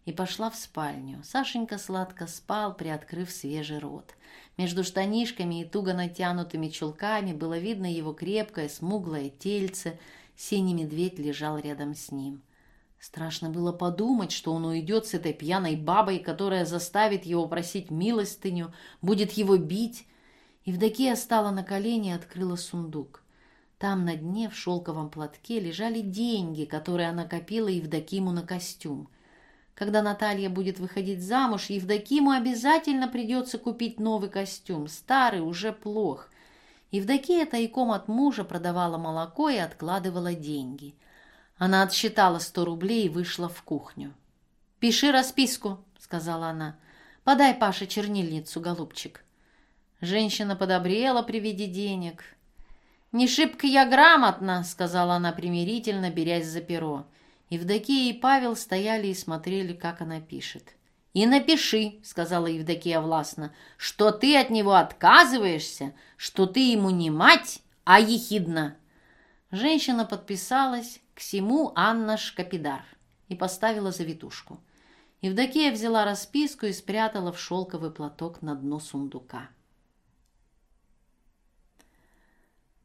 И пошла в спальню. Сашенька сладко спал, приоткрыв свежий рот. Между штанишками и туго натянутыми чулками было видно его крепкое, смуглое тельце — Синий медведь лежал рядом с ним. Страшно было подумать, что он уйдет с этой пьяной бабой, которая заставит его просить милостыню, будет его бить. Евдокия стала на колени и открыла сундук. Там на дне в шелковом платке лежали деньги, которые она копила Евдокиму на костюм. Когда Наталья будет выходить замуж, Евдокиму обязательно придется купить новый костюм. Старый уже плох. Евдокия тайком от мужа продавала молоко и откладывала деньги. Она отсчитала сто рублей и вышла в кухню. «Пиши расписку», — сказала она. «Подай Паше чернильницу, голубчик». Женщина подобрела при виде денег. «Не шибко я грамотно», — сказала она примирительно, берясь за перо. Евдокия и Павел стояли и смотрели, как она пишет. «И напиши», — сказала Евдокия властно, — «что ты от него отказываешься, что ты ему не мать, а ехидна». Женщина подписалась к всему Анна Шкапидар и поставила завитушку. Евдокия взяла расписку и спрятала в шелковый платок на дно сундука.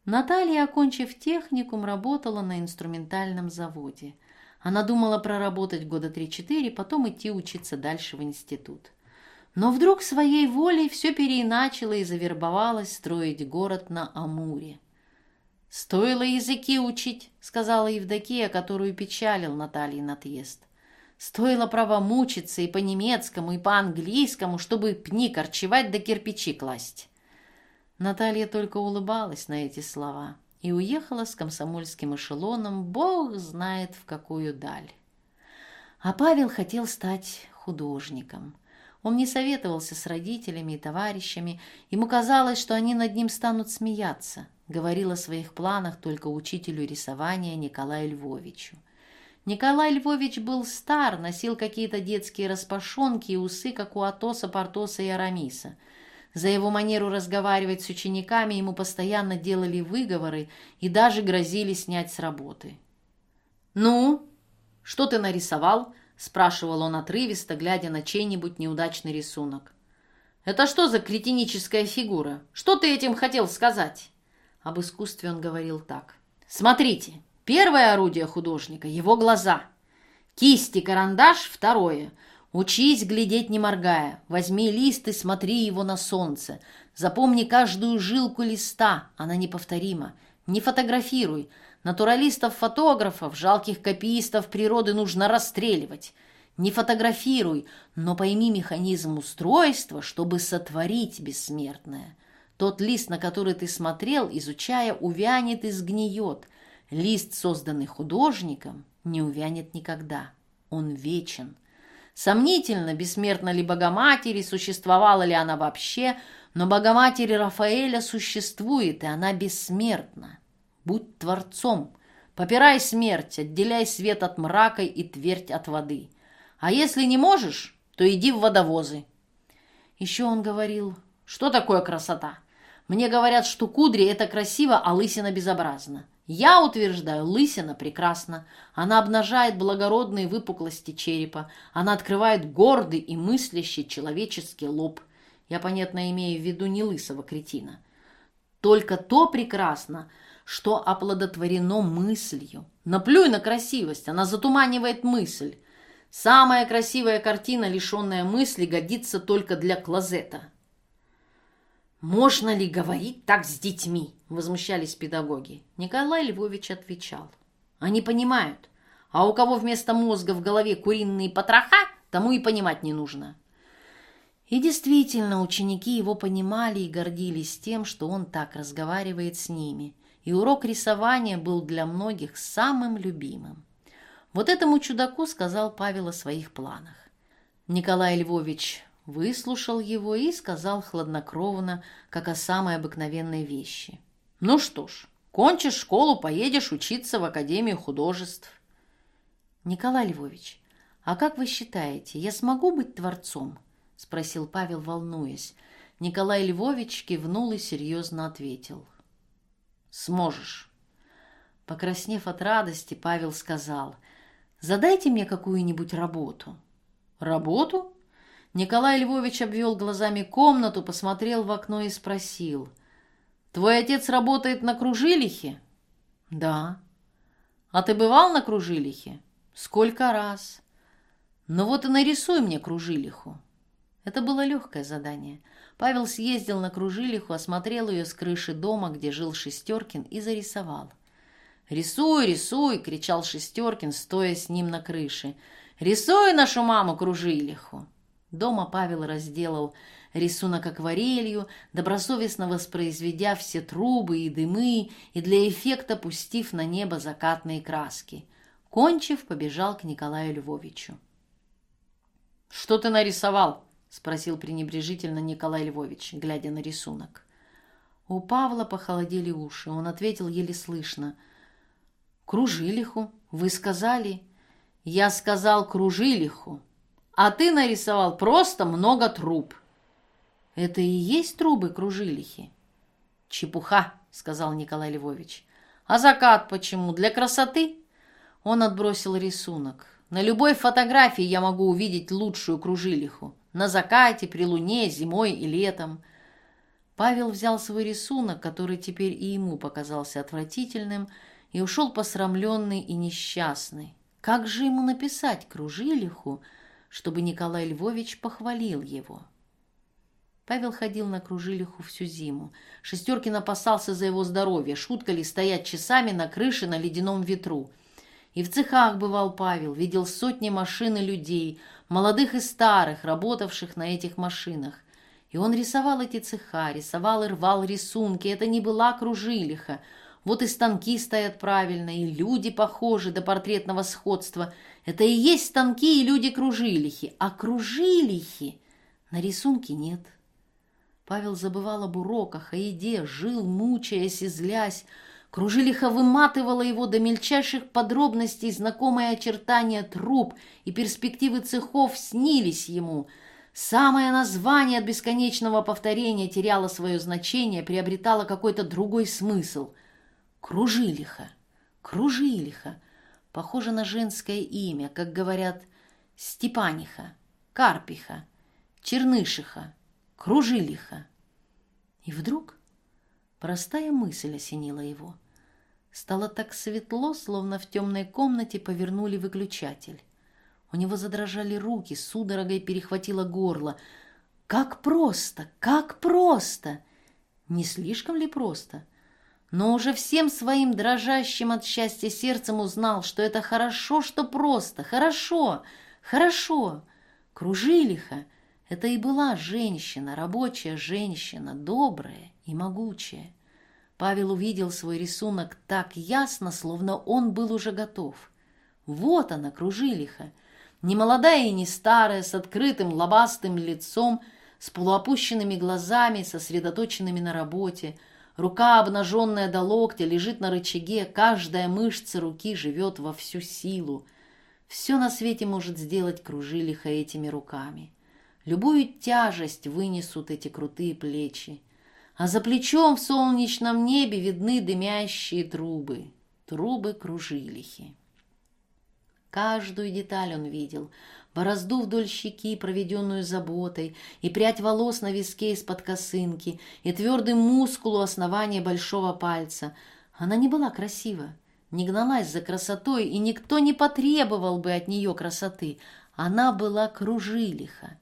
Наталья, окончив техникум, работала на инструментальном заводе. Она думала проработать года 3-4, потом идти учиться дальше в институт. Но вдруг своей волей все переиначила и завербовалась строить город на Амуре. «Стоило языки учить», — сказала Евдокия, которую печалил Натальин отъезд. «Стоило право мучиться и по-немецкому, и по-английскому, чтобы пни корчевать да кирпичи класть». Наталья только улыбалась на эти слова и уехала с комсомольским эшелоном, бог знает в какую даль. А Павел хотел стать художником. Он не советовался с родителями и товарищами, ему казалось, что они над ним станут смеяться говорил о своих планах только учителю рисования Николаю Львовичу. Николай Львович был стар, носил какие-то детские распашонки и усы, как у Атоса, Портоса и Арамиса. За его манеру разговаривать с учениками ему постоянно делали выговоры и даже грозили снять с работы. «Ну, что ты нарисовал?» – спрашивал он отрывисто, глядя на чей-нибудь неудачный рисунок. «Это что за кретиническая фигура? Что ты этим хотел сказать?» Об искусстве он говорил так. «Смотрите, первое орудие художника – его глаза. Кисть и карандаш – второе. Учись глядеть не моргая. Возьми лист и смотри его на солнце. Запомни каждую жилку листа, она неповторима. Не фотографируй. Натуралистов-фотографов, жалких копиистов природы нужно расстреливать. Не фотографируй, но пойми механизм устройства, чтобы сотворить бессмертное. Тот лист, на который ты смотрел, изучая, увянет и сгниет. Лист, созданный художником, не увянет никогда. Он вечен. Сомнительно, бессмертна ли Богоматери, существовала ли она вообще, но Богоматери Рафаэля существует, и она бессмертна. Будь творцом, попирай смерть, отделяй свет от мрака и твердь от воды. А если не можешь, то иди в водовозы. Еще он говорил, что такое красота? Мне говорят, что кудри – это красиво, а лысина безобразна. Я утверждаю, лысина прекрасна. Она обнажает благородные выпуклости черепа. Она открывает гордый и мыслящий человеческий лоб. Я, понятно, имею в виду не лысого кретина. Только то прекрасно, что оплодотворено мыслью. Наплюй на красивость, она затуманивает мысль. Самая красивая картина, лишенная мысли, годится только для клозета. «Можно ли говорить так с детьми?» – возмущались педагоги. Николай Львович отвечал. «Они понимают, а у кого вместо мозга в голове куриные потроха, тому и понимать не нужно». И действительно, ученики его понимали и гордились тем, что он так разговаривает с ними, и урок рисования был для многих самым любимым. Вот этому чудаку сказал Павел о своих планах. Николай Львович выслушал его и сказал хладнокровно, как о самой обыкновенной вещи. «Ну что ж, кончишь школу, поедешь учиться в Академию художеств». «Николай Львович, а как вы считаете, я смогу быть творцом?» — спросил Павел, волнуясь. Николай Львович кивнул и серьезно ответил. «Сможешь». Покраснев от радости, Павел сказал, «Задайте мне какую-нибудь работу». «Работу?» Николай Львович обвел глазами комнату, посмотрел в окно и спросил. «Твой отец работает на Кружилихе?» «Да». «А ты бывал на Кружилихе?» «Сколько раз?» «Ну вот и нарисуй мне Кружилиху». Это было легкое задание. Павел съездил на Кружилиху, осмотрел ее с крыши дома, где жил Шестеркин, и зарисовал. «Рисуй, рисуй!» — кричал Шестеркин, стоя с ним на крыше. «Рисуй нашу маму Кружилиху!» Дома Павел разделал рисунок акварелью, добросовестно воспроизведя все трубы и дымы и для эффекта пустив на небо закатные краски. Кончив, побежал к Николаю Львовичу. «Что ты нарисовал?» — спросил пренебрежительно Николай Львович, глядя на рисунок. У Павла похолодели уши. Он ответил еле слышно. «Кружилиху. Вы сказали?» «Я сказал кружилиху», а ты нарисовал просто много труб. Это и есть трубы кружилихи? Чепуха, сказал Николай Львович. А закат почему? Для красоты? Он отбросил рисунок. На любой фотографии я могу увидеть лучшую кружилиху. На закате, при луне, зимой и летом. Павел взял свой рисунок, который теперь и ему показался отвратительным, и ушел посрамленный и несчастный. Как же ему написать кружилиху, чтобы Николай Львович похвалил его? Павел ходил на кружилиху всю зиму. Шестеркин опасался за его здоровье. Шутка ли стоять часами на крыше на ледяном ветру. И в цехах бывал Павел, видел сотни машин и людей, молодых и старых, работавших на этих машинах. И он рисовал эти цеха, рисовал и рвал рисунки. Это не была кружилиха. Вот и станки стоят правильно, и люди похожи до портретного сходства. Это и есть станки и люди-кружилихи. А кружилихи на рисунке нет. Павел забывал об уроках, о еде, жил, мучаясь и злясь. Кружилиха выматывала его до мельчайших подробностей, знакомые очертания труб и перспективы цехов снились ему. Самое название от бесконечного повторения теряло свое значение, приобретало какой-то другой смысл. Кружилиха, Кружилиха, похоже на женское имя, как говорят Степаниха, Карпиха, Чернышиха, Кружилиха. И вдруг простая мысль осенила его. Стало так светло, словно в темной комнате повернули выключатель. У него задрожали руки, судорогой перехватило горло. Как просто, как просто! Не слишком ли просто? Но уже всем своим дрожащим от счастья сердцем узнал, что это хорошо, что просто, хорошо, хорошо. Кружилиха это и была женщина, рабочая женщина, добрая и могучая. Павел увидел свой рисунок так ясно, словно он был уже готов. Вот она, кружилиха, не молодая и не старая, с открытым лобастым лицом, с полуопущенными глазами, сосредоточенными на работе. Рука, обнаженная до локтя, лежит на рычаге, каждая мышца руки живет во всю силу. Все на свете может сделать кружилиха этими руками. Любую тяжесть вынесут эти крутые плечи. А за плечом в солнечном небе видны дымящие трубы. Трубы кружилихи. Каждую деталь он видел. Борозду вдоль щеки, проведенную заботой, и прядь волос на виске из-под косынки, и твердый мускул у основания большого пальца. Она не была красива, не гналась за красотой, и никто не потребовал бы от нее красоты. Она была кружилиха.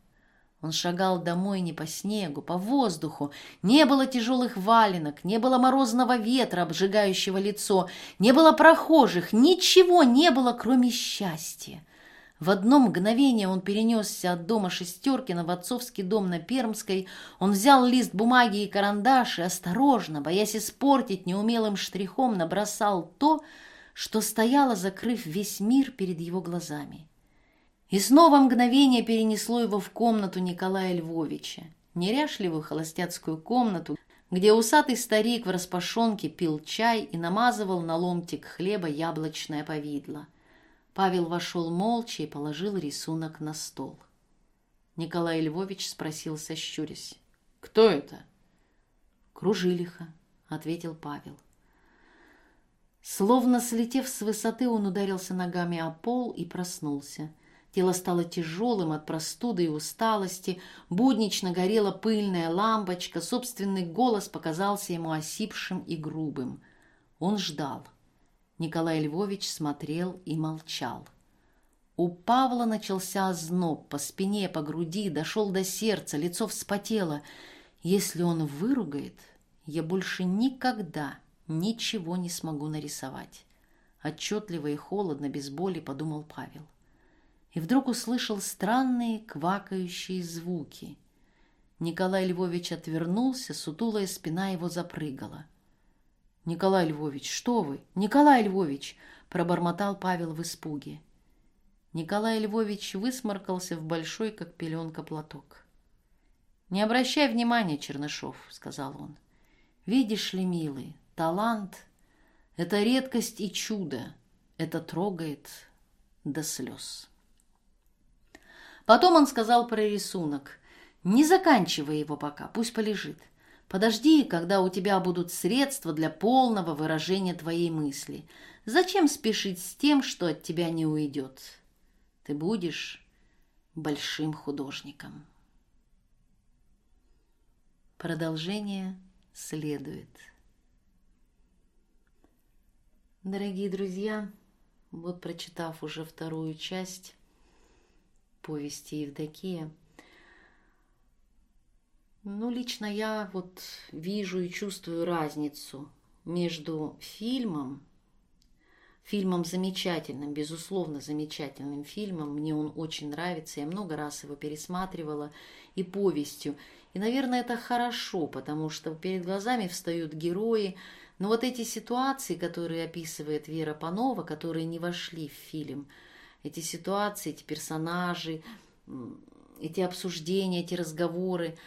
Он шагал домой не по снегу, по воздуху. Не было тяжелых валенок, не было морозного ветра, обжигающего лицо, не было прохожих, ничего не было, кроме счастья. В одно мгновение он перенесся от дома Шестеркина в отцовский дом на Пермской. Он взял лист бумаги и карандаш и осторожно, боясь испортить неумелым штрихом, набросал то, что стояло, закрыв весь мир перед его глазами. И снова мгновение перенесло его в комнату Николая Львовича, неряшливую холостяцкую комнату, где усатый старик в распашонке пил чай и намазывал на ломтик хлеба яблочное повидло. Павел вошел молча и положил рисунок на стол. Николай Львович спросил, сощурясь. «Кто это?» «Кружилиха», — ответил Павел. Словно слетев с высоты, он ударился ногами о пол и проснулся. Тело стало тяжелым от простуды и усталости, буднично горела пыльная лампочка, собственный голос показался ему осипшим и грубым. Он ждал. Николай Львович смотрел и молчал. У Павла начался озноб по спине, по груди, дошел до сердца, лицо вспотело. Если он выругает, я больше никогда ничего не смогу нарисовать. Отчетливо и холодно, без боли, подумал Павел и вдруг услышал странные квакающие звуки. Николай Львович отвернулся, сутулая спина его запрыгала. «Николай Львович, что вы? Николай Львович!» — пробормотал Павел в испуге. Николай Львович высморкался в большой, как пеленка, платок. «Не обращай внимания, Чернышов», — сказал он. «Видишь ли, милый, талант — это редкость и чудо, это трогает до слез». Потом он сказал про рисунок. «Не заканчивай его пока, пусть полежит. Подожди, когда у тебя будут средства для полного выражения твоей мысли. Зачем спешить с тем, что от тебя не уйдет? ты будешь большим художником. Продолжение следует. Дорогие друзья, вот прочитав уже вторую часть повести Евдокия, ну, лично я вот вижу и чувствую разницу между фильмом, фильмом замечательным, безусловно, замечательным фильмом, мне он очень нравится, я много раз его пересматривала, и повестью. И, наверное, это хорошо, потому что перед глазами встают герои, но вот эти ситуации, которые описывает Вера Панова, которые не вошли в фильм, эти ситуации, эти персонажи, эти обсуждения, эти разговоры,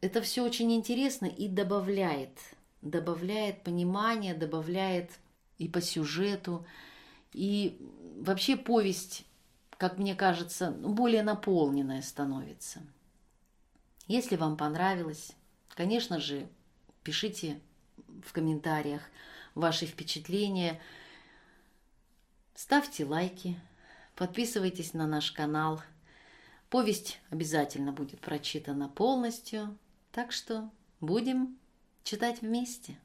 это все очень интересно и добавляет, добавляет понимание, добавляет и по сюжету, и вообще повесть, как мне кажется, более наполненная становится. Если вам понравилось, конечно же, пишите в комментариях ваши впечатления, ставьте лайки, подписывайтесь на наш канал. Повесть обязательно будет прочитана полностью, так что будем читать вместе.